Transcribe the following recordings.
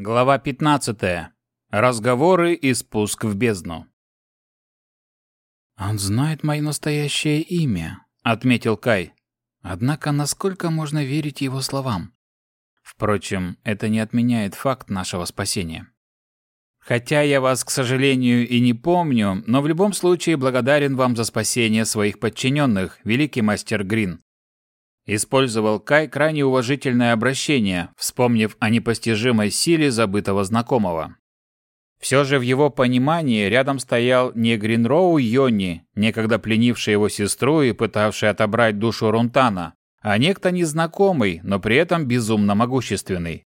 Глава 15. Разговоры и спуск в бездну. «Он знает мое настоящее имя», — отметил Кай. «Однако насколько можно верить его словам? Впрочем, это не отменяет факт нашего спасения. Хотя я вас, к сожалению, и не помню, но в любом случае благодарен вам за спасение своих подчиненных, великий мастер Грин. Использовал Кай крайне уважительное обращение, вспомнив о непостижимой силе забытого знакомого. Все же в его понимании рядом стоял не Гринроу Йонни, некогда пленивший его сестру и пытавший отобрать душу Рунтана, а некто незнакомый, но при этом безумно могущественный.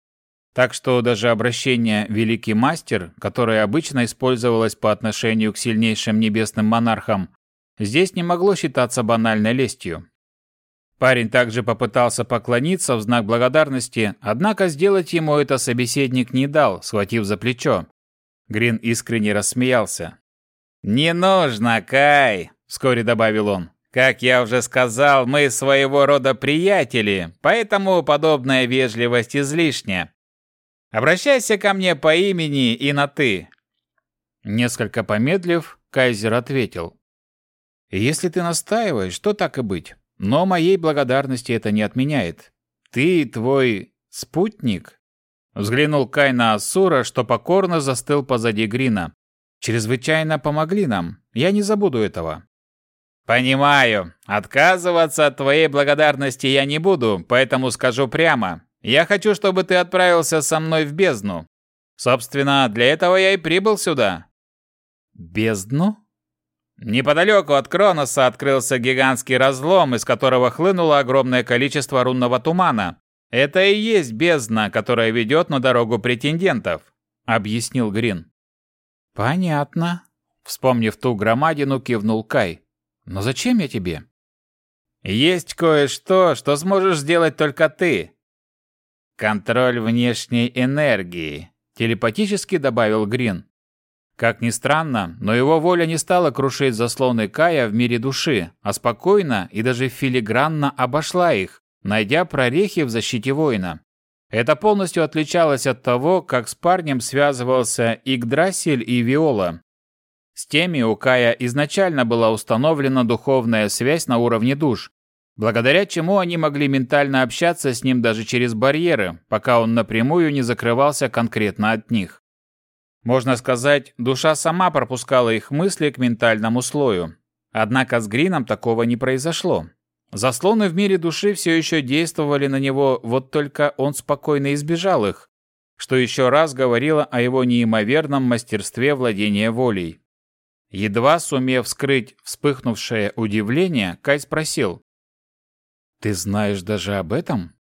Так что даже обращение «Великий Мастер», которое обычно использовалось по отношению к сильнейшим небесным монархам, здесь не могло считаться банальной лестью. Парень также попытался поклониться в знак благодарности, однако сделать ему это собеседник не дал, схватив за плечо. Грин искренне рассмеялся. «Не нужно, Кай!» – вскоре добавил он. «Как я уже сказал, мы своего рода приятели, поэтому подобная вежливость излишня. Обращайся ко мне по имени и на «ты». Несколько помедлив, Кайзер ответил. «Если ты настаиваешь, то так и быть. Но моей благодарности это не отменяет. Ты твой спутник?» Взглянул Кай на Асура, что покорно застыл позади Грина. «Чрезвычайно помогли нам. Я не забуду этого». «Понимаю. Отказываться от твоей благодарности я не буду, поэтому скажу прямо. Я хочу, чтобы ты отправился со мной в бездну. Собственно, для этого я и прибыл сюда». «Бездну?» Неподалеку от Кроноса открылся гигантский разлом, из которого хлынуло огромное количество рунного тумана. Это и есть бездна, которая ведет на дорогу претендентов, объяснил Грин. Понятно. Вспомнив ту громадину, кивнул Кай. Но зачем я тебе? Есть кое-что, что сможешь сделать только ты. Контроль внешней энергии, телепатически добавил Грин. Как ни странно, но его воля не стала крушить заслоны Кая в мире души, а спокойно и даже филигранно обошла их, найдя прорехи в защите воина. Это полностью отличалось от того, как с парнем связывался Игдрасиль и Виола. С теми у Кая изначально была установлена духовная связь на уровне душ, благодаря чему они могли ментально общаться с ним даже через барьеры, пока он напрямую не закрывался конкретно от них. Можно сказать, душа сама пропускала их мысли к ментальному слою. Однако с Грином такого не произошло. Заслоны в мире души все еще действовали на него, вот только он спокойно избежал их, что еще раз говорило о его неимоверном мастерстве владения волей. Едва сумев скрыть вспыхнувшее удивление, Кай спросил. «Ты знаешь даже об этом?»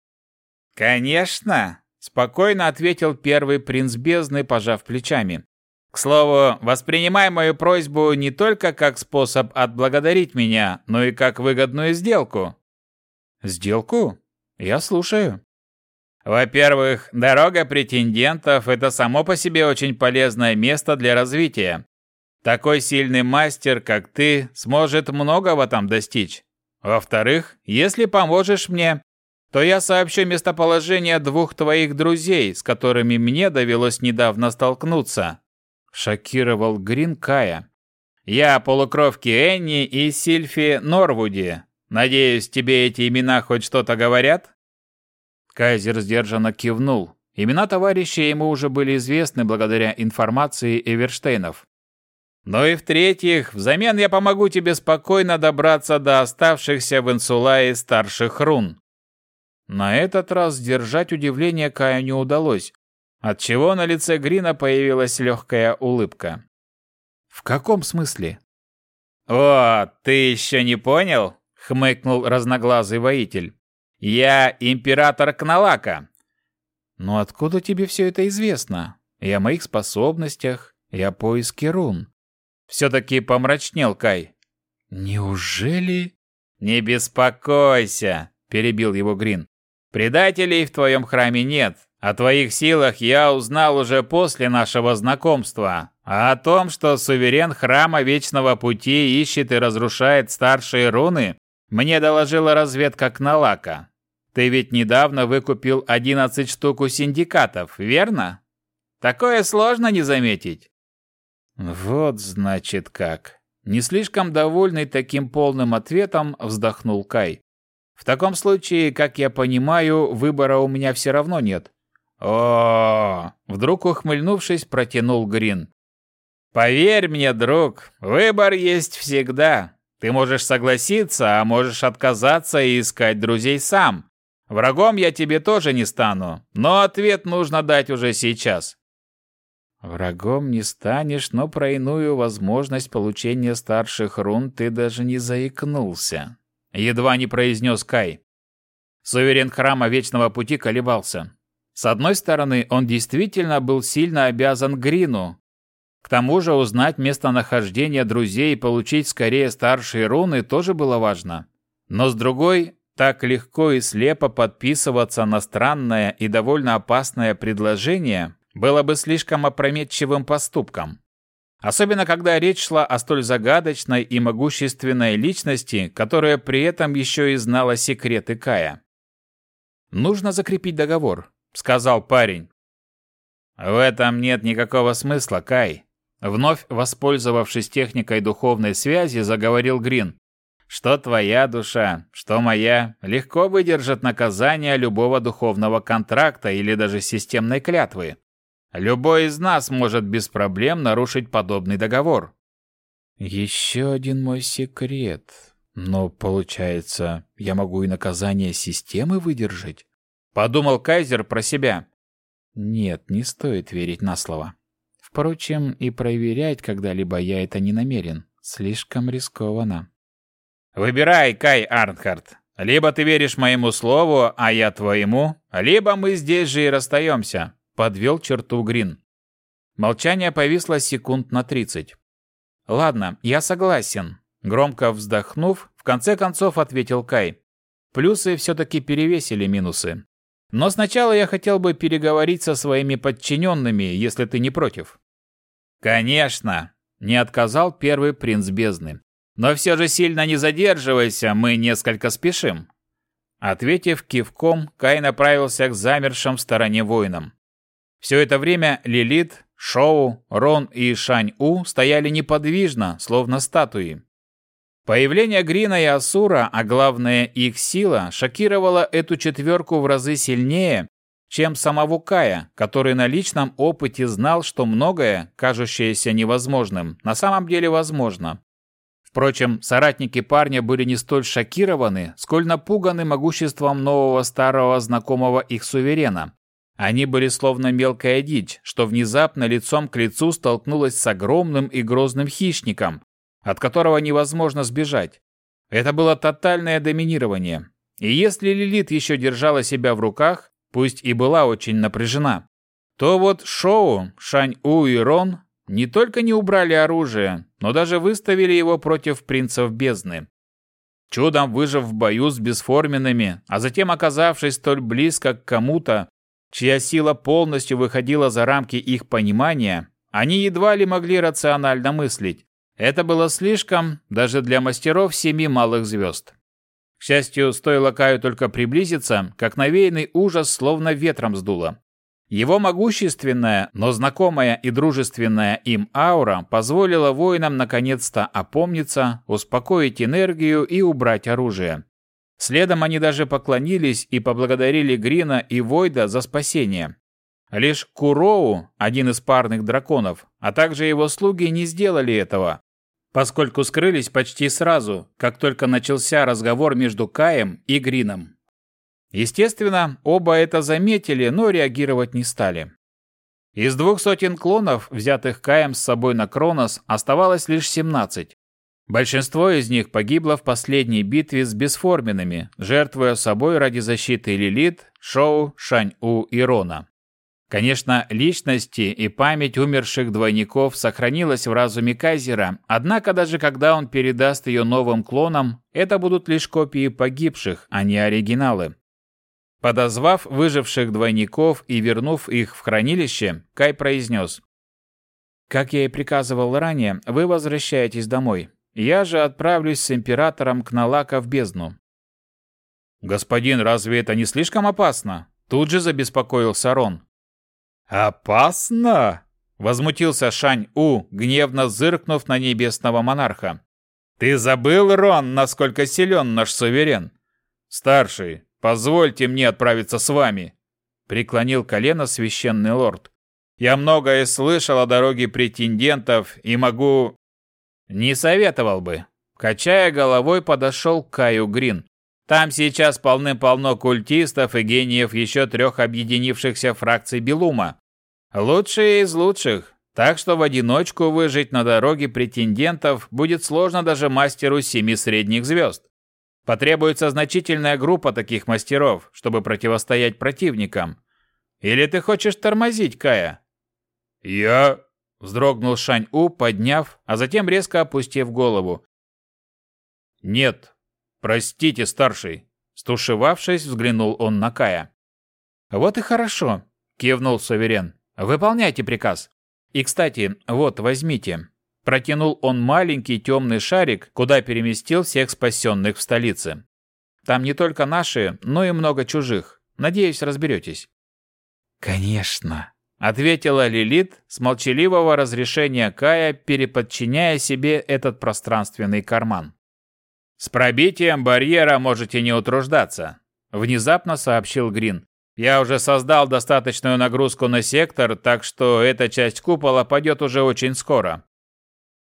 «Конечно!» Спокойно ответил первый принц бездны, пожав плечами. К слову, воспринимай мою просьбу не только как способ отблагодарить меня, но и как выгодную сделку. Сделку? Я слушаю. Во-первых, дорога претендентов – это само по себе очень полезное место для развития. Такой сильный мастер, как ты, сможет многого там достичь. Во-вторых, если поможешь мне, то я сообщу местоположение двух твоих друзей, с которыми мне довелось недавно столкнуться. Шокировал Грин Кая. Я полукровки Энни и Сильфи Норвуди. Надеюсь, тебе эти имена хоть что-то говорят? Кайзер сдержанно кивнул. Имена товарищей ему уже были известны благодаря информации Эверштейнов. Ну и в-третьих, взамен я помогу тебе спокойно добраться до оставшихся в Инсулае старших рун. На этот раз сдержать удивление Каю не удалось, отчего на лице Грина появилась легкая улыбка. «В каком смысле?» «О, ты еще не понял?» — хмыкнул разноглазый воитель. «Я император Кналака». «Но откуда тебе все это известно? И о моих способностях, и о поиске рун?» Все-таки помрачнел Кай. «Неужели?» «Не беспокойся», — перебил его Грин. Предателей в твоем храме нет. О твоих силах я узнал уже после нашего знакомства. А о том, что суверен храма Вечного Пути ищет и разрушает старшие руны, мне доложила разведка Кналака. Ты ведь недавно выкупил 11 штук у синдикатов, верно? Такое сложно не заметить. Вот значит как. Не слишком довольный таким полным ответом, вздохнул Кай. В таком случае, как я понимаю, выбора у меня все равно нет. О, вдруг ухмыльнувшись, протянул Грин. Поверь мне, друг, выбор есть всегда. Ты можешь согласиться, а можешь отказаться и искать друзей сам. Врагом я тебе тоже не стану, но ответ нужно дать уже сейчас. Врагом не станешь, но про иную возможность получения старших рун ты даже не заикнулся. Едва не произнес Кай. Суверен храма Вечного Пути колебался. С одной стороны, он действительно был сильно обязан Грину, к тому же узнать местонахождение друзей и получить скорее старшие руны тоже было важно. Но с другой, так легко и слепо подписываться на странное и довольно опасное предложение было бы слишком опрометчивым поступком. Особенно когда речь шла о столь загадочной и могущественной личности, которая при этом еще и знала секреты Кая. «Нужно закрепить договор», — сказал парень. «В этом нет никакого смысла, Кай. Вновь воспользовавшись техникой духовной связи, заговорил Грин. Что твоя душа, что моя, легко выдержат наказание любого духовного контракта или даже системной клятвы. Любой из нас может без проблем нарушить подобный договор. Еще один мой секрет. Но, получается, я могу и наказание системы выдержать? Подумал Кайзер про себя. Нет, не стоит верить на слово. Впрочем, и проверять когда-либо я это не намерен. Слишком рискованно. «Выбирай, Кай Арнхард. Либо ты веришь моему слову, а я твоему, либо мы здесь же и расстаемся», — подвел черту Грин. Молчание повисло секунд на тридцать. «Ладно, я согласен», — громко вздохнув, в конце концов ответил Кай. Плюсы все-таки перевесили минусы. Но сначала я хотел бы переговорить со своими подчиненными, если ты не против». «Конечно!» — не отказал первый принц бездны. «Но все же сильно не задерживайся, мы несколько спешим». Ответив кивком, Кай направился к замершим в стороне воинам. Все это время Лилит, Шоу, Рон и Шань-У стояли неподвижно, словно статуи. Появление Грина и Асура, а главное их сила, шокировало эту четверку в разы сильнее, чем самого Кая, который на личном опыте знал, что многое, кажущееся невозможным, на самом деле возможно. Впрочем, соратники парня были не столь шокированы, сколь напуганы могуществом нового старого знакомого их суверена. Они были словно мелкая дичь, что внезапно лицом к лицу столкнулась с огромным и грозным хищником, от которого невозможно сбежать. Это было тотальное доминирование. И если Лилит еще держала себя в руках, пусть и была очень напряжена, то вот Шоу, Шань-У и Рон не только не убрали оружие, но даже выставили его против принцев бездны. Чудом выжив в бою с бесформенными, а затем оказавшись столь близко к кому-то, чья сила полностью выходила за рамки их понимания, они едва ли могли рационально мыслить. Это было слишком даже для мастеров семи малых звезд. К счастью, стоило Каю только приблизиться, как навеянный ужас словно ветром сдуло. Его могущественная, но знакомая и дружественная им аура позволила воинам наконец-то опомниться, успокоить энергию и убрать оружие. Следом они даже поклонились и поблагодарили Грина и Войда за спасение. Лишь Куроу, один из парных драконов, а также его слуги не сделали этого, поскольку скрылись почти сразу, как только начался разговор между Каем и Грином. Естественно, оба это заметили, но реагировать не стали. Из двух сотен клонов, взятых Каем с собой на Кронос, оставалось лишь 17. Большинство из них погибло в последней битве с бесформенными, жертвуя собой ради защиты Лилит, Шоу, Шань-У и Рона. Конечно, личности и память умерших двойников сохранилась в разуме Кайзера, однако даже когда он передаст ее новым клонам, это будут лишь копии погибших, а не оригиналы. Подозвав выживших двойников и вернув их в хранилище, Кай произнес. «Как я и приказывал ранее, вы возвращаетесь домой. Я же отправлюсь с императором к Налака в бездну». «Господин, разве это не слишком опасно?» Тут же забеспокоился Рон. «Опасно!» — возмутился Шань-У, гневно зыркнув на небесного монарха. «Ты забыл, Рон, насколько силен наш суверен?» «Старший, позвольте мне отправиться с вами», — преклонил колено священный лорд. «Я многое слышал о дороге претендентов и могу...» «Не советовал бы». Качая головой, подошел к Каю Грин. «Там сейчас полным-полно культистов и гениев еще трех объединившихся фракций Белума. Лучшие из лучших, так что в одиночку выжить на дороге претендентов будет сложно даже мастеру семи средних звезд. Потребуется значительная группа таких мастеров, чтобы противостоять противникам. Или ты хочешь тормозить, Кая? Я... Вздрогнул Шань-У, подняв, а затем резко опустив голову. «Нет, простите, старший», — стушевавшись, взглянул он на Кая. «Вот и хорошо», — кивнул Суверен. Выполняйте приказ. И, кстати, вот, возьмите. Протянул он маленький темный шарик, куда переместил всех спасенных в столице. Там не только наши, но и много чужих. Надеюсь, разберетесь. Конечно, ответила Лилит с молчаливого разрешения Кая, переподчиняя себе этот пространственный карман. С пробитием барьера можете не утруждаться, внезапно сообщил Грин. Я уже создал достаточную нагрузку на сектор, так что эта часть купола пойдет уже очень скоро.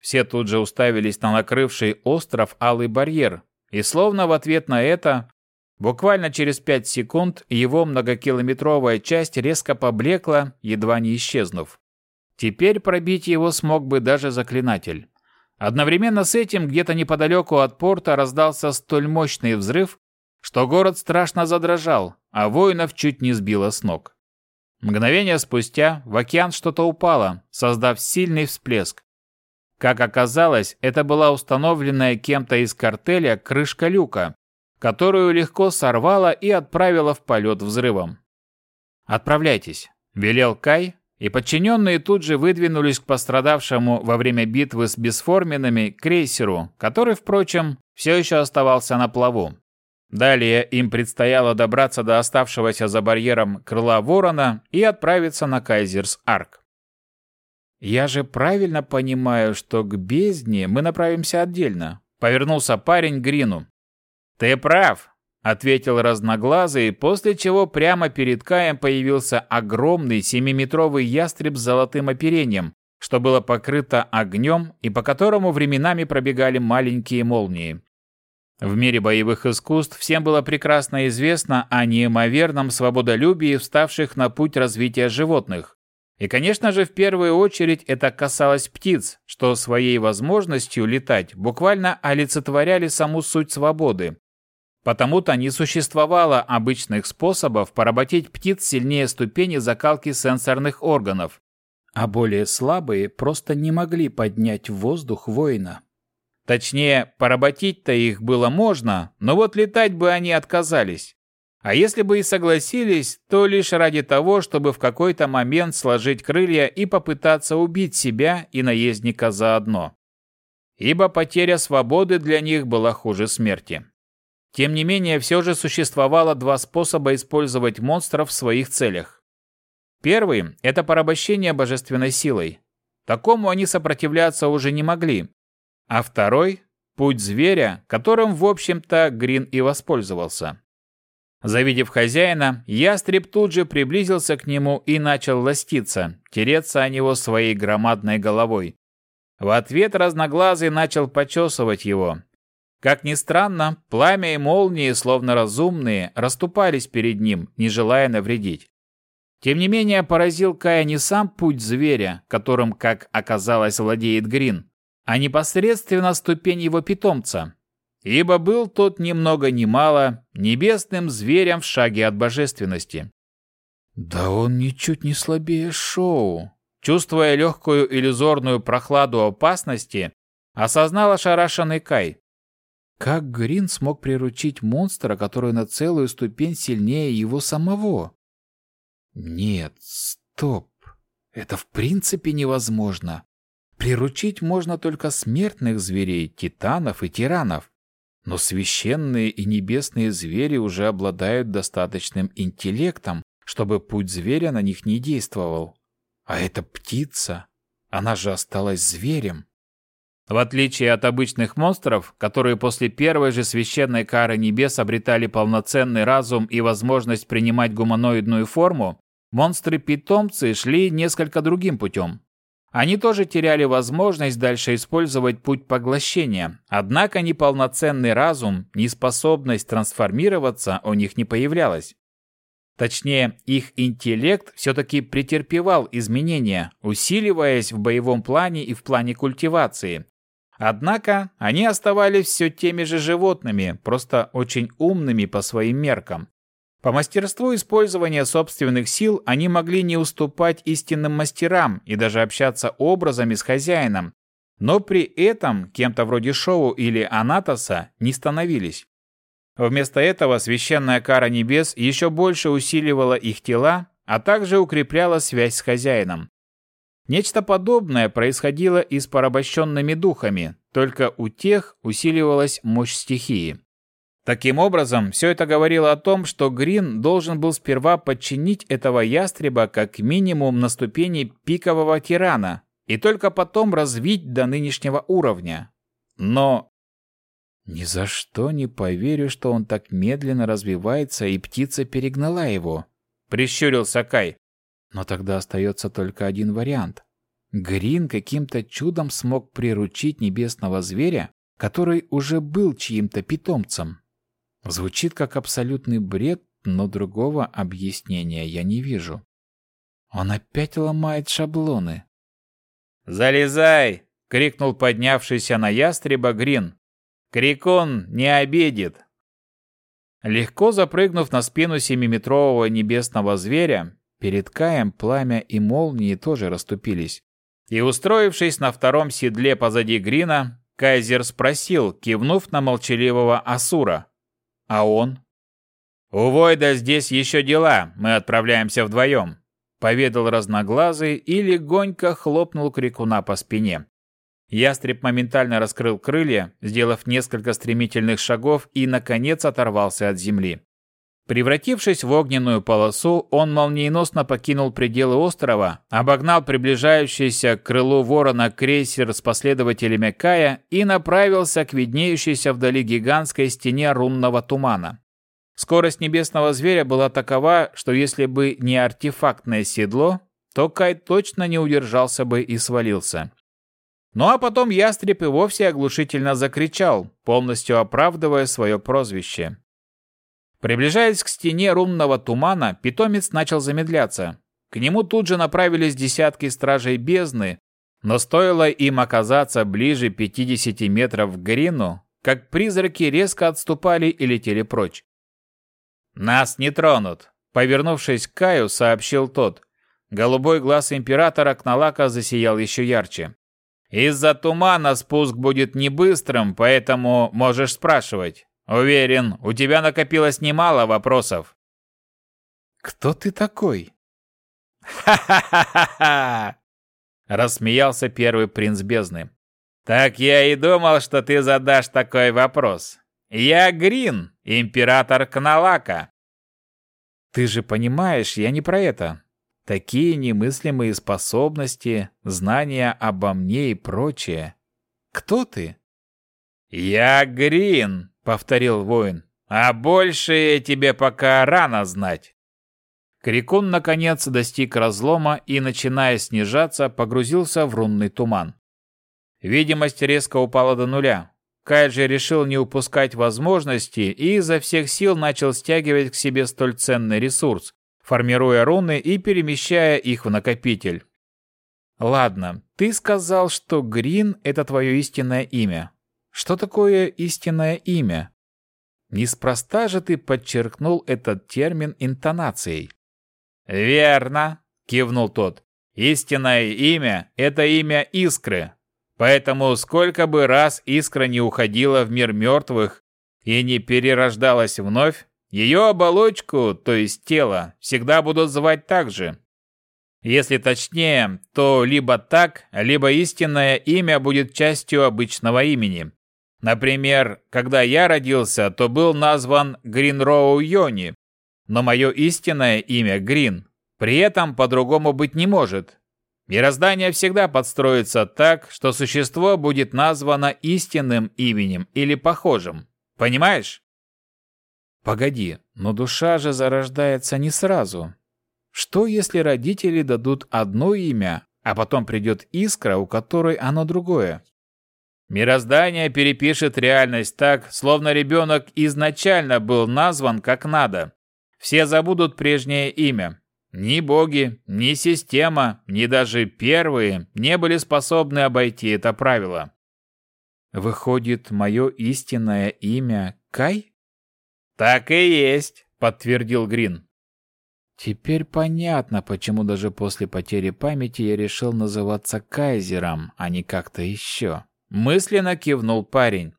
Все тут же уставились на накрывший остров алый барьер, и словно в ответ на это, буквально через пять секунд его многокилометровая часть резко поблекла, едва не исчезнув. Теперь пробить его смог бы даже заклинатель. Одновременно с этим где-то неподалеку от порта раздался столь мощный взрыв, что город страшно задрожал, а воинов чуть не сбило с ног. Мгновение спустя в океан что-то упало, создав сильный всплеск. Как оказалось, это была установленная кем-то из картеля крышка люка, которую легко сорвала и отправила в полет взрывом. «Отправляйтесь», — велел Кай, и подчиненные тут же выдвинулись к пострадавшему во время битвы с бесформенными крейсеру, который, впрочем, все еще оставался на плаву. Далее им предстояло добраться до оставшегося за барьером крыла ворона и отправиться на Кайзерс-Арк. «Я же правильно понимаю, что к бездне мы направимся отдельно», — повернулся парень Грину. «Ты прав», — ответил разноглазый, после чего прямо перед Каем появился огромный семиметровый ястреб с золотым оперением, что было покрыто огнем и по которому временами пробегали маленькие молнии. В мире боевых искусств всем было прекрасно известно о неимоверном свободолюбии вставших на путь развития животных. И, конечно же, в первую очередь это касалось птиц, что своей возможностью летать буквально олицетворяли саму суть свободы. Потому-то не существовало обычных способов поработить птиц сильнее ступени закалки сенсорных органов, а более слабые просто не могли поднять в воздух воина. Точнее, поработить-то их было можно, но вот летать бы они отказались. А если бы и согласились, то лишь ради того, чтобы в какой-то момент сложить крылья и попытаться убить себя и наездника заодно. Ибо потеря свободы для них была хуже смерти. Тем не менее, все же существовало два способа использовать монстров в своих целях. Первый – это порабощение божественной силой. Такому они сопротивляться уже не могли, а второй – путь зверя, которым, в общем-то, Грин и воспользовался. Завидев хозяина, ястреб тут же приблизился к нему и начал ластиться, тереться о него своей громадной головой. В ответ разноглазый начал почесывать его. Как ни странно, пламя и молнии, словно разумные, расступались перед ним, не желая навредить. Тем не менее, поразил Кая не сам путь зверя, которым, как оказалось, владеет Грин, а непосредственно ступень его питомца, ибо был тот ни много ни мало небесным зверем в шаге от божественности. Да он ничуть не слабее Шоу. Чувствуя легкую иллюзорную прохладу опасности, осознал ошарашенный Кай. Как Грин смог приручить монстра, который на целую ступень сильнее его самого? Нет, стоп. Это в принципе невозможно. Приручить можно только смертных зверей, титанов и тиранов. Но священные и небесные звери уже обладают достаточным интеллектом, чтобы путь зверя на них не действовал. А эта птица, она же осталась зверем. В отличие от обычных монстров, которые после первой же священной кары небес обретали полноценный разум и возможность принимать гуманоидную форму, монстры-питомцы шли несколько другим путем. Они тоже теряли возможность дальше использовать путь поглощения, однако ни полноценный разум, ни способность трансформироваться у них не появлялась. Точнее, их интеллект все-таки претерпевал изменения, усиливаясь в боевом плане и в плане культивации. Однако они оставались все теми же животными, просто очень умными по своим меркам. По мастерству использования собственных сил они могли не уступать истинным мастерам и даже общаться образами с хозяином, но при этом кем-то вроде Шоу или Анатоса не становились. Вместо этого священная кара небес еще больше усиливала их тела, а также укрепляла связь с хозяином. Нечто подобное происходило и с порабощенными духами, только у тех усиливалась мощь стихии. Таким образом, все это говорило о том, что Грин должен был сперва подчинить этого ястреба как минимум на ступени пикового тирана и только потом развить до нынешнего уровня. Но ни за что не поверю, что он так медленно развивается, и птица перегнала его. Прищурился Кай. Но тогда остается только один вариант. Грин каким-то чудом смог приручить небесного зверя, который уже был чьим-то питомцем. Звучит как абсолютный бред, но другого объяснения я не вижу. Он опять ломает шаблоны. «Залезай!» — крикнул поднявшийся на ястреба Грин. «Крикун не обидит!» Легко запрыгнув на спину семиметрового небесного зверя, перед Каем пламя и молнии тоже расступились. И, устроившись на втором седле позади Грина, Кайзер спросил, кивнув на молчаливого Асура. А он? «У Войда здесь еще дела, мы отправляемся вдвоем», — поведал разноглазый и легонько хлопнул крикуна по спине. Ястреб моментально раскрыл крылья, сделав несколько стремительных шагов и, наконец, оторвался от земли. Превратившись в огненную полосу, он молниеносно покинул пределы острова, обогнал приближающийся к крылу ворона крейсер с последователями Кая и направился к виднеющейся вдали гигантской стене рунного тумана. Скорость небесного зверя была такова, что если бы не артефактное седло, то Кай точно не удержался бы и свалился. Ну а потом ястреб и вовсе оглушительно закричал, полностью оправдывая свое прозвище. Приближаясь к стене рунного тумана, питомец начал замедляться. К нему тут же направились десятки стражей бездны, но стоило им оказаться ближе 50 метров к Грину, как призраки резко отступали и летели прочь. «Нас не тронут», — повернувшись к Каю, сообщил тот. Голубой глаз императора Кналака засиял еще ярче. «Из-за тумана спуск будет не быстрым, поэтому можешь спрашивать. Уверен, у тебя накопилось немало вопросов. Кто ты такой? Ха-ха-ха-ха! Рассмеялся первый принц бездны. Так я и думал, что ты задашь такой вопрос. Я Грин, император Кналака. Ты же понимаешь, я не про это. Такие немыслимые способности, знания обо мне и прочее. Кто ты? Я Грин, — повторил воин. «А больше тебе пока рано знать». Крикун, наконец, достиг разлома и, начиная снижаться, погрузился в рунный туман. Видимость резко упала до нуля. Кайджи решил не упускать возможности и изо всех сил начал стягивать к себе столь ценный ресурс, формируя руны и перемещая их в накопитель. «Ладно, ты сказал, что Грин — это твое истинное имя. Что такое истинное имя? Неспроста же ты подчеркнул этот термин интонацией. Верно, кивнул тот. Истинное имя — это имя искры. Поэтому сколько бы раз искра не уходила в мир мертвых и не перерождалась вновь, ее оболочку, то есть тело, всегда будут звать так же. Если точнее, то либо так, либо истинное имя будет частью обычного имени. Например, когда я родился, то был назван Гринроу Йони, Но мое истинное имя Грин. При этом по-другому быть не может. Мироздание всегда подстроится так, что существо будет названо истинным именем или похожим. Понимаешь? Погоди, но душа же зарождается не сразу. Что, если родители дадут одно имя, а потом придет искра, у которой оно другое? Мироздание перепишет реальность так, словно ребенок изначально был назван как надо. Все забудут прежнее имя. Ни боги, ни система, ни даже первые не были способны обойти это правило. Выходит, мое истинное имя Кай? Так и есть, подтвердил Грин. Теперь понятно, почему даже после потери памяти я решил называться Кайзером, а не как-то еще. Мысленно кивнул парень.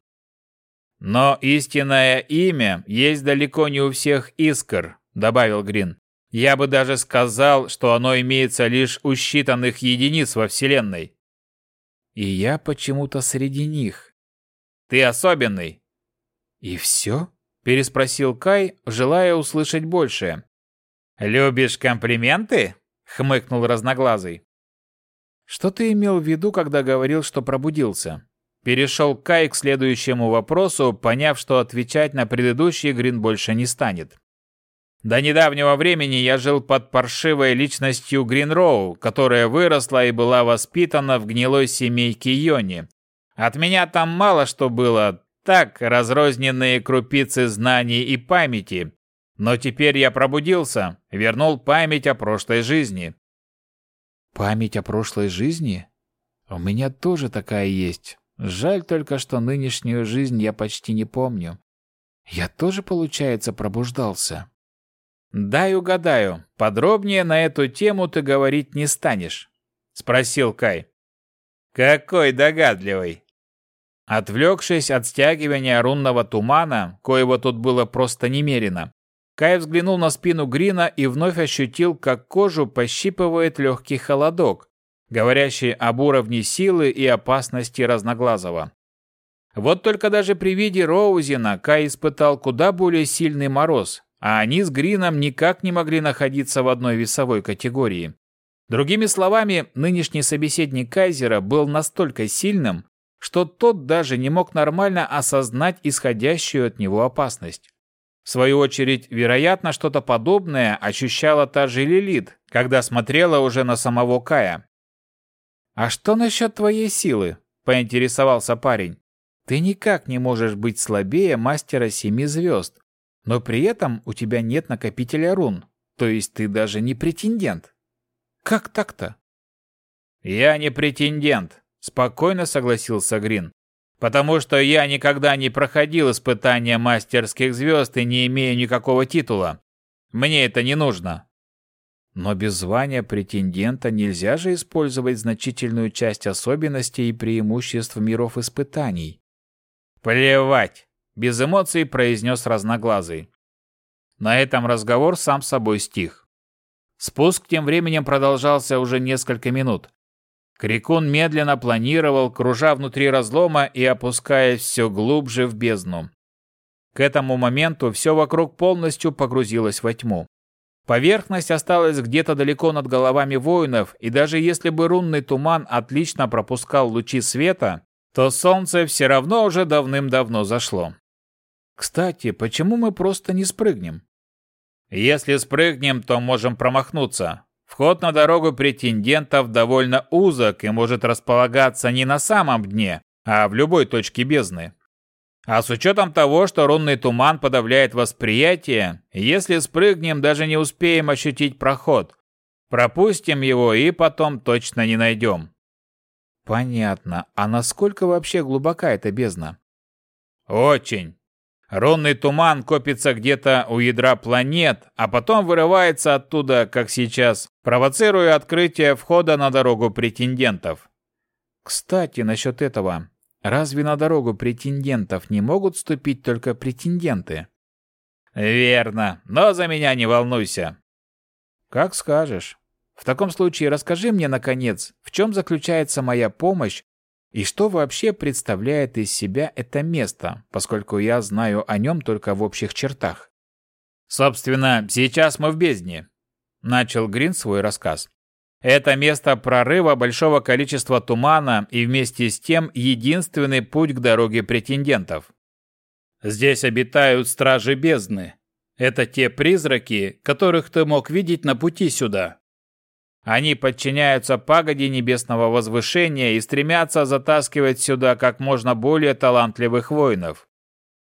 Но истинное имя есть далеко не у всех искр, добавил Грин. Я бы даже сказал, что оно имеется лишь у считанных единиц во Вселенной. И я почему-то среди них. Ты особенный. И все? Переспросил Кай, желая услышать большее. «Любишь комплименты?» — хмыкнул разноглазый. «Что ты имел в виду, когда говорил, что пробудился?» Перешел Кай к следующему вопросу, поняв, что отвечать на предыдущий Грин больше не станет. До недавнего времени я жил под паршивой личностью Гринроу, которая выросла и была воспитана в гнилой семейке Йони. От меня там мало что было, так, разрозненные крупицы знаний и памяти. Но теперь я пробудился, вернул память о прошлой жизни. Память о прошлой жизни? У меня тоже такая есть. Жаль только, что нынешнюю жизнь я почти не помню. Я тоже, получается, пробуждался. «Дай угадаю, подробнее на эту тему ты говорить не станешь?» — спросил Кай. «Какой догадливый!» Отвлекшись от стягивания рунного тумана, коего тут было просто немерено, Кай взглянул на спину Грина и вновь ощутил, как кожу пощипывает легкий холодок, говорящий об уровне силы и опасности Разноглазого. Вот только даже при виде Роузина Кай испытал куда более сильный мороз, а они с Грином никак не могли находиться в одной весовой категории. Другими словами, нынешний собеседник Кайзера был настолько сильным, что тот даже не мог нормально осознать исходящую от него опасность. В свою очередь, вероятно, что-то подобное ощущала та же Лилит, когда смотрела уже на самого Кая. «А что насчет твоей силы?» – поинтересовался парень. «Ты никак не можешь быть слабее мастера семи звезд, но при этом у тебя нет накопителя рун, то есть ты даже не претендент. Как так-то? Я не претендент, спокойно согласился Грин. Потому что я никогда не проходил испытания мастерских звезд и не имею никакого титула. Мне это не нужно. Но без звания претендента нельзя же использовать значительную часть особенностей и преимуществ миров испытаний. Плевать без эмоций произнес разноглазый. На этом разговор сам собой стих. Спуск тем временем продолжался уже несколько минут. Крикун медленно планировал, кружа внутри разлома и опускаясь все глубже в бездну. К этому моменту все вокруг полностью погрузилось во тьму. Поверхность осталась где-то далеко над головами воинов, и даже если бы рунный туман отлично пропускал лучи света, то солнце все равно уже давным-давно зашло. Кстати, почему мы просто не спрыгнем? Если спрыгнем, то можем промахнуться. Вход на дорогу претендентов довольно узок и может располагаться не на самом дне, а в любой точке бездны. А с учетом того, что рунный туман подавляет восприятие, если спрыгнем, даже не успеем ощутить проход. Пропустим его и потом точно не найдем. Понятно. А насколько вообще глубока эта бездна? Очень. Рунный туман копится где-то у ядра планет, а потом вырывается оттуда, как сейчас, провоцируя открытие входа на дорогу претендентов. Кстати, насчет этого. Разве на дорогу претендентов не могут ступить только претенденты? Верно, но за меня не волнуйся. Как скажешь. В таком случае расскажи мне, наконец, в чем заключается моя помощь и что вообще представляет из себя это место, поскольку я знаю о нем только в общих чертах? Собственно, сейчас мы в бездне, начал Грин свой рассказ. Это место прорыва большого количества тумана и вместе с тем единственный путь к дороге претендентов. Здесь обитают стражи бездны. Это те призраки, которых ты мог видеть на пути сюда. Они подчиняются пагоде небесного возвышения и стремятся затаскивать сюда как можно более талантливых воинов.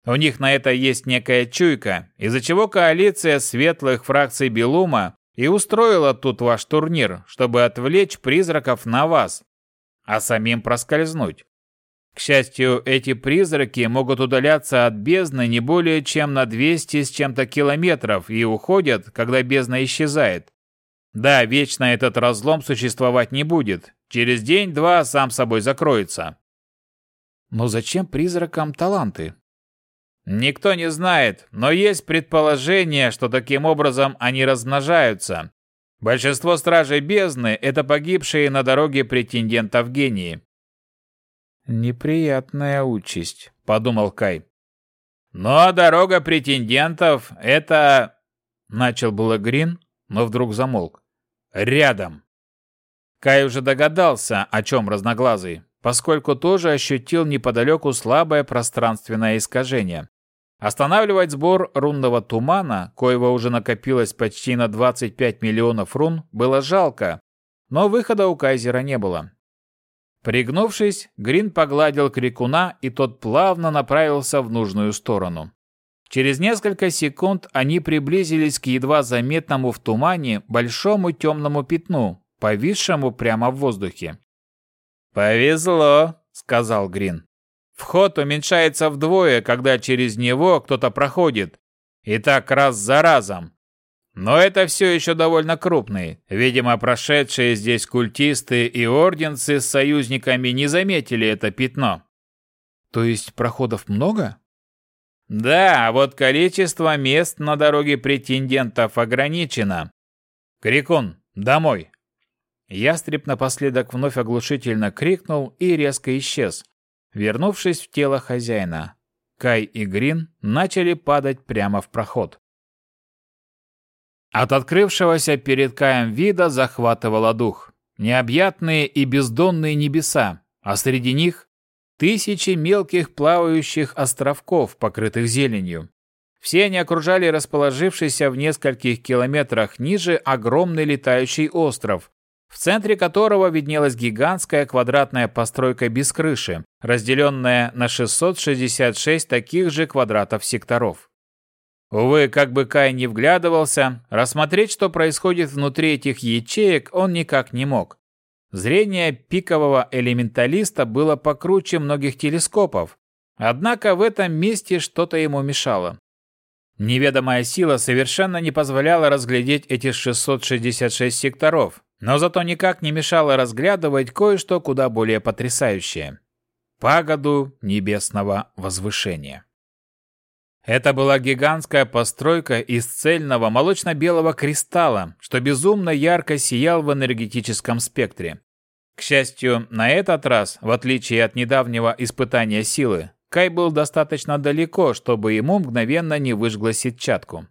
У них на это есть некая чуйка, из-за чего коалиция светлых фракций Белума и устроила тут ваш турнир, чтобы отвлечь призраков на вас, а самим проскользнуть. К счастью, эти призраки могут удаляться от бездны не более чем на 200 с чем-то километров и уходят, когда бездна исчезает. Да, вечно этот разлом существовать не будет. Через день-два сам собой закроется. Но зачем призракам таланты? Никто не знает, но есть предположение, что таким образом они размножаются. Большинство стражей бездны – это погибшие на дороге претендентов гении. «Неприятная участь», – подумал Кай. «Но дорога претендентов – это...» Начал было Грин, но вдруг замолк. «Рядом». Кай уже догадался, о чем разноглазый, поскольку тоже ощутил неподалеку слабое пространственное искажение. Останавливать сбор рунного тумана, коего уже накопилось почти на 25 миллионов рун, было жалко, но выхода у Кайзера не было. Пригнувшись, Грин погладил крикуна, и тот плавно направился в нужную сторону. Через несколько секунд они приблизились к едва заметному в тумане большому темному пятну, повисшему прямо в воздухе. «Повезло», — сказал Грин. Вход уменьшается вдвое, когда через него кто-то проходит. И так раз за разом. Но это все еще довольно крупный. Видимо, прошедшие здесь культисты и орденцы с союзниками не заметили это пятно. То есть проходов много? Да, вот количество мест на дороге претендентов ограничено. Крикун, домой. Ястреб напоследок вновь оглушительно крикнул и резко исчез, Вернувшись в тело хозяина, Кай и Грин начали падать прямо в проход. От открывшегося перед Каем вида захватывало дух. Необъятные и бездонные небеса, а среди них тысячи мелких плавающих островков, покрытых зеленью. Все они окружали расположившийся в нескольких километрах ниже огромный летающий остров, в центре которого виднелась гигантская квадратная постройка без крыши, разделенная на 666 таких же квадратов секторов. Увы, как бы Кай не вглядывался, рассмотреть, что происходит внутри этих ячеек, он никак не мог. Зрение пикового элементалиста было покруче многих телескопов, однако в этом месте что-то ему мешало. Неведомая сила совершенно не позволяла разглядеть эти 666 секторов, но зато никак не мешало разглядывать кое-что куда более потрясающее – пагоду небесного возвышения. Это была гигантская постройка из цельного молочно-белого кристалла, что безумно ярко сиял в энергетическом спектре. К счастью, на этот раз, в отличие от недавнего испытания силы, Кай был достаточно далеко, чтобы ему мгновенно не выжгло сетчатку.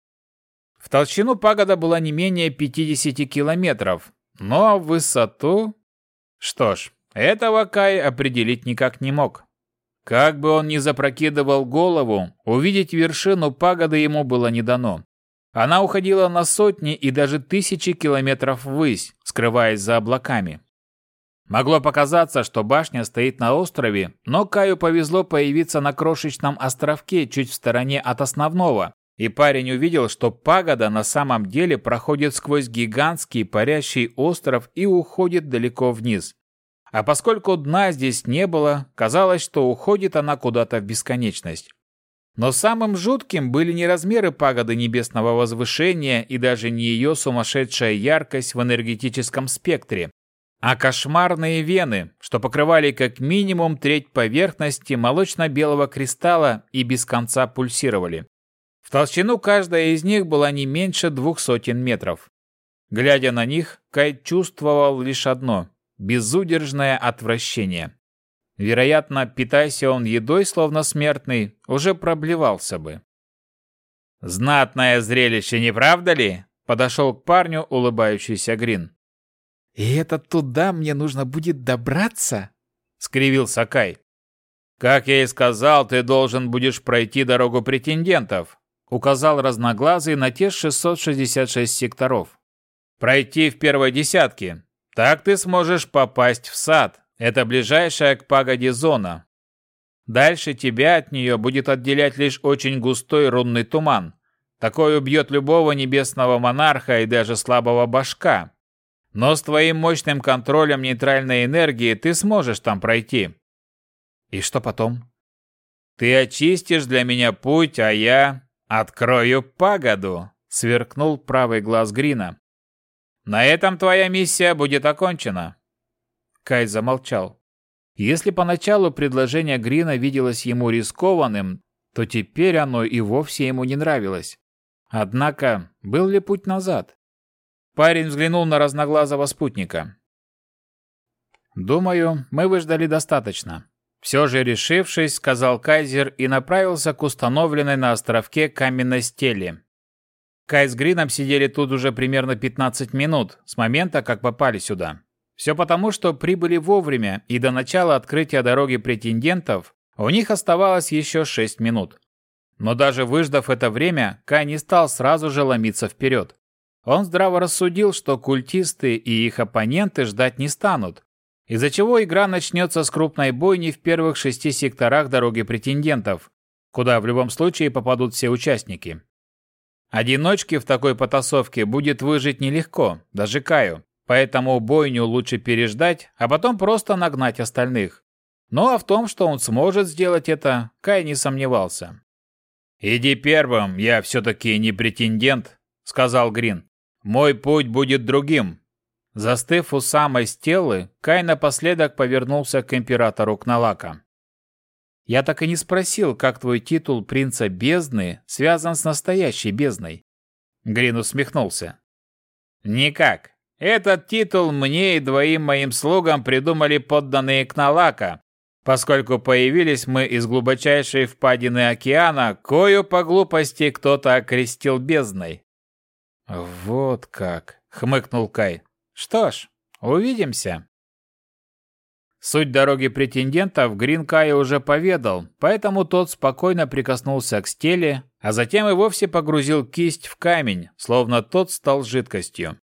В толщину пагода была не менее 50 километров, но высоту... Что ж, этого Кай определить никак не мог. Как бы он ни запрокидывал голову, увидеть вершину пагоды ему было не дано. Она уходила на сотни и даже тысячи километров ввысь, скрываясь за облаками. Могло показаться, что башня стоит на острове, но Каю повезло появиться на крошечном островке чуть в стороне от основного, и парень увидел, что пагода на самом деле проходит сквозь гигантский парящий остров и уходит далеко вниз. А поскольку дна здесь не было, казалось, что уходит она куда-то в бесконечность. Но самым жутким были не размеры пагоды небесного возвышения и даже не ее сумасшедшая яркость в энергетическом спектре, а кошмарные вены, что покрывали как минимум треть поверхности молочно-белого кристалла и без конца пульсировали. В толщину каждая из них была не меньше двух сотен метров. Глядя на них, Кай чувствовал лишь одно – безудержное отвращение. Вероятно, питайся он едой, словно смертный, уже проблевался бы. Знатное зрелище, не правда ли? Подошел к парню улыбающийся Грин. «И это туда мне нужно будет добраться?» — скривился Кай. «Как я и сказал, ты должен будешь пройти дорогу претендентов», — указал разноглазый на те 666 секторов. «Пройти в первой десятке. Так ты сможешь попасть в сад. Это ближайшая к пагоде зона. Дальше тебя от нее будет отделять лишь очень густой рунный туман. Такой убьет любого небесного монарха и даже слабого башка. Но с твоим мощным контролем нейтральной энергии ты сможешь там пройти. И что потом? Ты очистишь для меня путь, а я открою пагоду, сверкнул правый глаз Грина. На этом твоя миссия будет окончена. Кай замолчал. Если поначалу предложение Грина виделось ему рискованным, то теперь оно и вовсе ему не нравилось. Однако, был ли путь назад? Парень взглянул на разноглазого спутника. «Думаю, мы выждали достаточно». Все же решившись, сказал Кайзер и направился к установленной на островке каменной стеле. Кай с Грином сидели тут уже примерно 15 минут с момента, как попали сюда. Все потому, что прибыли вовремя, и до начала открытия дороги претендентов у них оставалось еще 6 минут. Но даже выждав это время, Кай не стал сразу же ломиться вперед. Он здраво рассудил, что культисты и их оппоненты ждать не станут, из-за чего игра начнется с крупной бойни в первых шести секторах дороги претендентов, куда в любом случае попадут все участники. Одиночке в такой потасовке будет выжить нелегко, даже Каю, поэтому бойню лучше переждать, а потом просто нагнать остальных. Ну а в том, что он сможет сделать это, Кай не сомневался. «Иди первым, я все-таки не претендент», — сказал Грин. «Мой путь будет другим». Застыв у самой стелы, Кай напоследок повернулся к императору Кналака. «Я так и не спросил, как твой титул принца бездны связан с настоящей бездной». Грин усмехнулся. «Никак. Этот титул мне и двоим моим слугам придумали подданные Кналака, поскольку появились мы из глубочайшей впадины океана, кою по глупости кто-то окрестил бездной. «Вот как!» — хмыкнул Кай. «Что ж, увидимся!» Суть дороги претендентов Грин Кай уже поведал, поэтому тот спокойно прикоснулся к стеле, а затем и вовсе погрузил кисть в камень, словно тот стал жидкостью.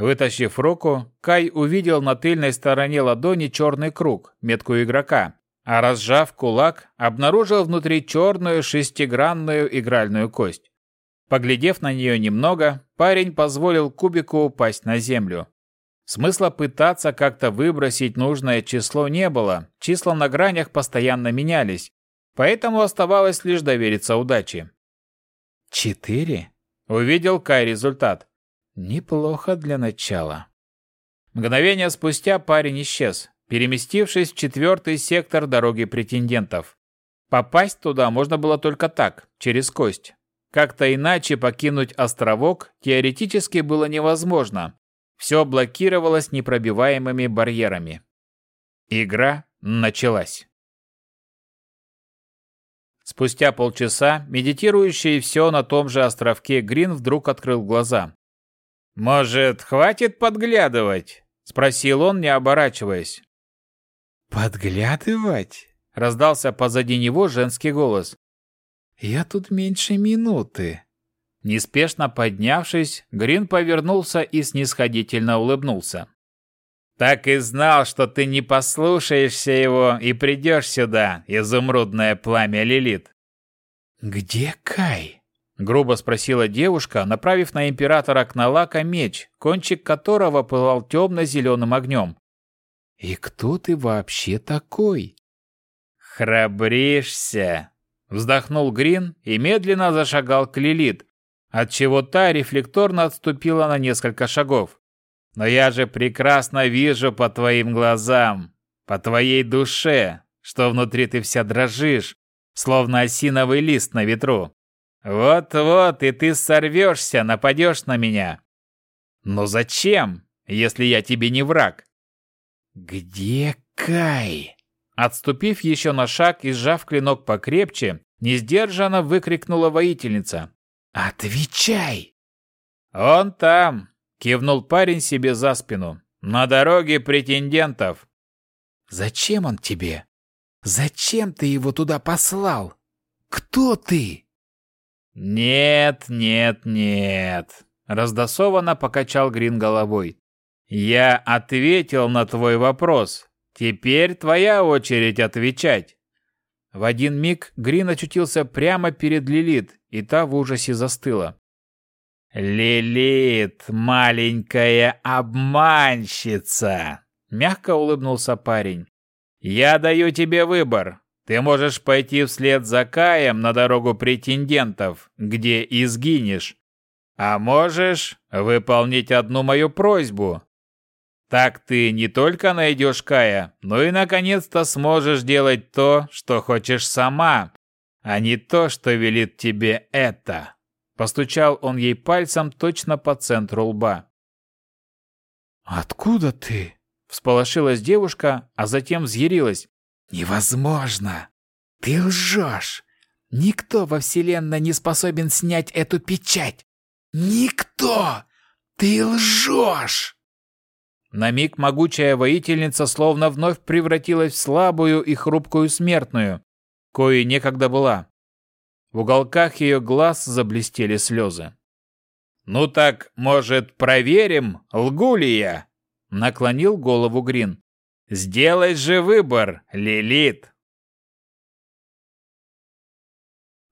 Вытащив руку, Кай увидел на тыльной стороне ладони черный круг, метку игрока, а разжав кулак, обнаружил внутри черную шестигранную игральную кость. Поглядев на нее немного, парень позволил кубику упасть на землю. Смысла пытаться как-то выбросить нужное число не было, числа на гранях постоянно менялись, поэтому оставалось лишь довериться удаче. «Четыре?» — увидел Кай результат. «Неплохо для начала». Мгновение спустя парень исчез, переместившись в четвертый сектор дороги претендентов. Попасть туда можно было только так, через кость. Как-то иначе покинуть островок теоретически было невозможно. Все блокировалось непробиваемыми барьерами. Игра началась. Спустя полчаса медитирующий все на том же островке Грин вдруг открыл глаза. «Может, хватит подглядывать?» — спросил он, не оборачиваясь. «Подглядывать?» — раздался позади него женский голос. «Я тут меньше минуты». Неспешно поднявшись, Грин повернулся и снисходительно улыбнулся. «Так и знал, что ты не послушаешься его и придешь сюда, изумрудное пламя Лилит». «Где Кай?» — грубо спросила девушка, направив на императора Кналака меч, кончик которого пылал темно-зеленым огнем. И кто ты вообще такой? Храбришься, вздохнул Грин и медленно зашагал к Лилит, отчего та рефлекторно отступила на несколько шагов. Но я же прекрасно вижу по твоим глазам, по твоей душе, что внутри ты вся дрожишь, словно осиновый лист на ветру. Вот-вот, и ты сорвешься, нападешь на меня. Но зачем, если я тебе не враг? «Где Кай?» Отступив еще на шаг и сжав клинок покрепче, несдержанно выкрикнула воительница. Отвечай!» «Он там!» — кивнул парень себе за спину. «На дороге претендентов!» «Зачем он тебе? Зачем ты его туда послал? Кто ты?» «Нет, нет, нет!» — раздосованно покачал Грин головой. «Я ответил на твой вопрос. Теперь твоя очередь отвечать». В один миг Грин очутился прямо перед Лилит, и та в ужасе застыла. «Лилит, маленькая обманщица!» — мягко улыбнулся парень. «Я даю тебе выбор. Ты можешь пойти вслед за Каем на дорогу претендентов, где и сгинешь. А можешь выполнить одну мою просьбу. Так ты не только найдешь Кая, но и наконец-то сможешь делать то, что хочешь сама, а не то, что велит тебе это. Постучал он ей пальцем точно по центру лба. «Откуда ты?» — всполошилась девушка, а затем взъярилась. «Невозможно! Ты лжешь! Никто во Вселенной не способен снять эту печать! Никто! Ты лжешь!» На миг могучая воительница словно вновь превратилась в слабую и хрупкую смертную, коей некогда была. В уголках ее глаз заблестели слезы. «Ну так, может, проверим, лгу ли я?» Наклонил голову Грин. «Сделай же выбор, Лилит!»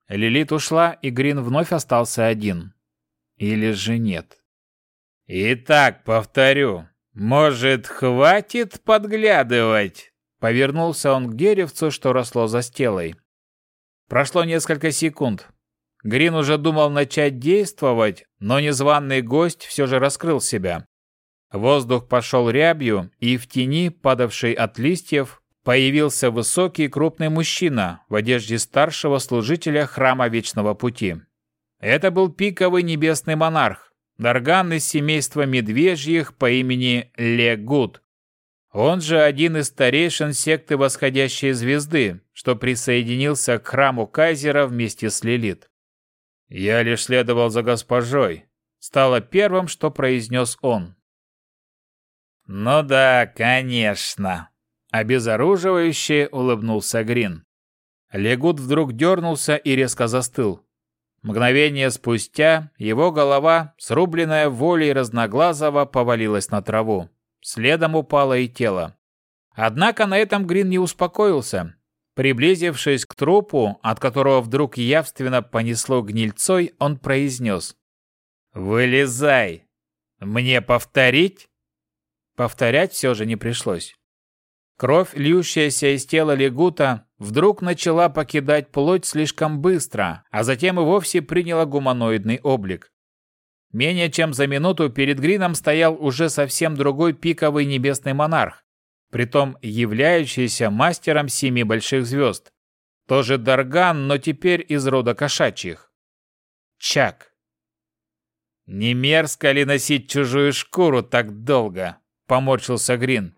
Лилит ушла, и Грин вновь остался один. Или же нет? «Итак, повторю, «Может, хватит подглядывать?» Повернулся он к деревцу, что росло за стелой. Прошло несколько секунд. Грин уже думал начать действовать, но незваный гость все же раскрыл себя. Воздух пошел рябью, и в тени, падавшей от листьев, появился высокий крупный мужчина в одежде старшего служителя Храма Вечного Пути. Это был пиковый небесный монарх, Дарган из семейства медвежьих по имени Легут. Он же один из старейшин секты Восходящей Звезды, что присоединился к храму Кайзера вместе с Лилит. «Я лишь следовал за госпожой», — стало первым, что произнес он. «Ну да, конечно», — обезоруживающе улыбнулся Грин. Легут вдруг дернулся и резко застыл. Мгновение спустя его голова, срубленная волей разноглазого, повалилась на траву. Следом упало и тело. Однако на этом Грин не успокоился. Приблизившись к трупу, от которого вдруг явственно понесло гнильцой, он произнес. «Вылезай! Мне повторить?» Повторять все же не пришлось. Кровь, льющаяся из тела Легута, вдруг начала покидать плоть слишком быстро, а затем и вовсе приняла гуманоидный облик. Менее чем за минуту перед Грином стоял уже совсем другой пиковый небесный монарх, притом являющийся мастером семи больших звезд. Тоже Дарган, но теперь из рода кошачьих. Чак. «Не мерзко ли носить чужую шкуру так долго?» — поморщился Грин.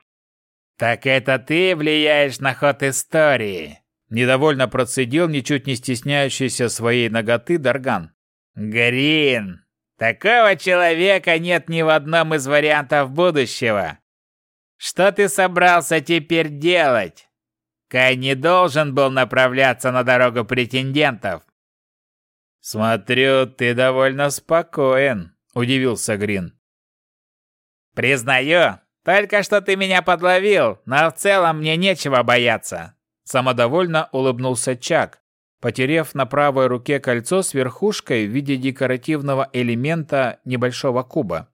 «Так это ты влияешь на ход истории!» Недовольно процедил, ничуть не стесняющийся своей ноготы Дарган. «Грин, такого человека нет ни в одном из вариантов будущего. Что ты собрался теперь делать? Кай не должен был направляться на дорогу претендентов». «Смотрю, ты довольно спокоен», — удивился Грин. «Признаю, только что ты меня подловил, но в целом мне нечего бояться. Самодовольно улыбнулся Чак, потерев на правой руке кольцо с верхушкой в виде декоративного элемента небольшого куба.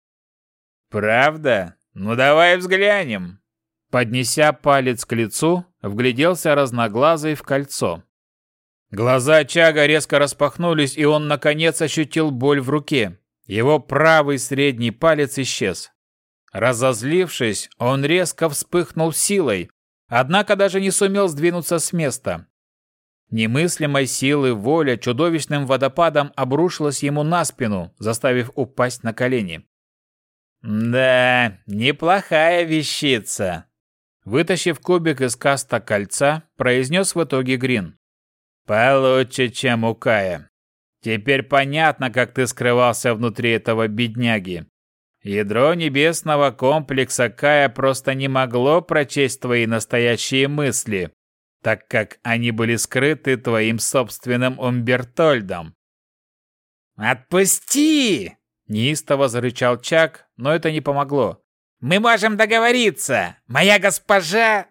Правда? Ну давай взглянем. Поднеся палец к лицу, вгляделся разноглазый в кольцо. Глаза Чага резко распахнулись, и он наконец ощутил боль в руке. Его правый средний палец исчез. Разозлившись, он резко вспыхнул силой, однако даже не сумел сдвинуться с места. Немыслимой силы воля чудовищным водопадом обрушилась ему на спину, заставив упасть на колени. «Да, неплохая вещица», Вытащив кубик из каста кольца, произнес в итоге Грин. «Получше, чем у Кая. Теперь понятно, как ты скрывался внутри этого бедняги. Ядро небесного комплекса Кая просто не могло прочесть твои настоящие мысли, так как они были скрыты твоим собственным Умбертольдом. «Отпусти!» – неистово зарычал Чак, но это не помогло. «Мы можем договориться! Моя госпожа...»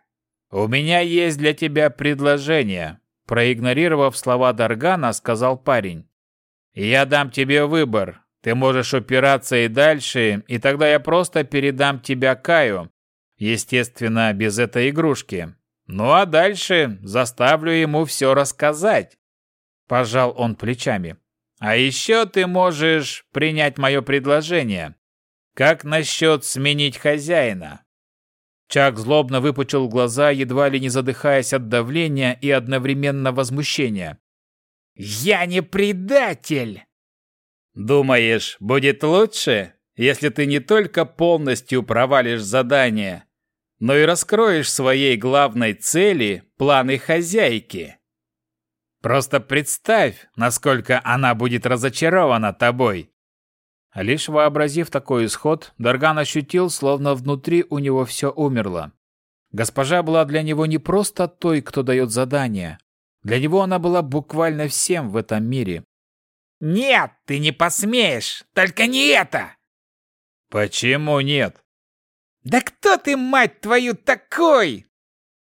«У меня есть для тебя предложение», – проигнорировав слова Даргана, сказал парень. «Я дам тебе выбор. Ты можешь упираться и дальше, и тогда я просто передам тебя Каю. Естественно, без этой игрушки. Ну а дальше заставлю ему все рассказать». Пожал он плечами. А еще ты можешь принять мое предложение. Как насчет сменить хозяина?» Чак злобно выпучил глаза, едва ли не задыхаясь от давления и одновременно возмущения. «Я не предатель!» «Думаешь, будет лучше, если ты не только полностью провалишь задание, но и раскроешь своей главной цели планы хозяйки?» Просто представь, насколько она будет разочарована тобой. Лишь вообразив такой исход, Дарган ощутил, словно внутри у него все умерло. Госпожа была для него не просто той, кто дает задания. Для него она была буквально всем в этом мире. «Нет, ты не посмеешь! Только не это!» «Почему нет?» «Да кто ты, мать твою, такой?»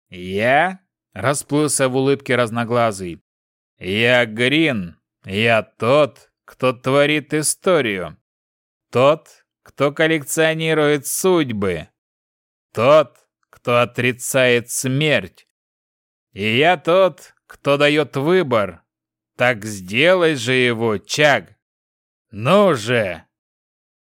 «Я?» — расплылся в улыбке разноглазый. Я Грин. Я тот, кто творит историю. Тот, кто коллекционирует судьбы. Тот, кто отрицает смерть. И я тот, кто дает выбор. Так сделай же его, Чаг. Ну же!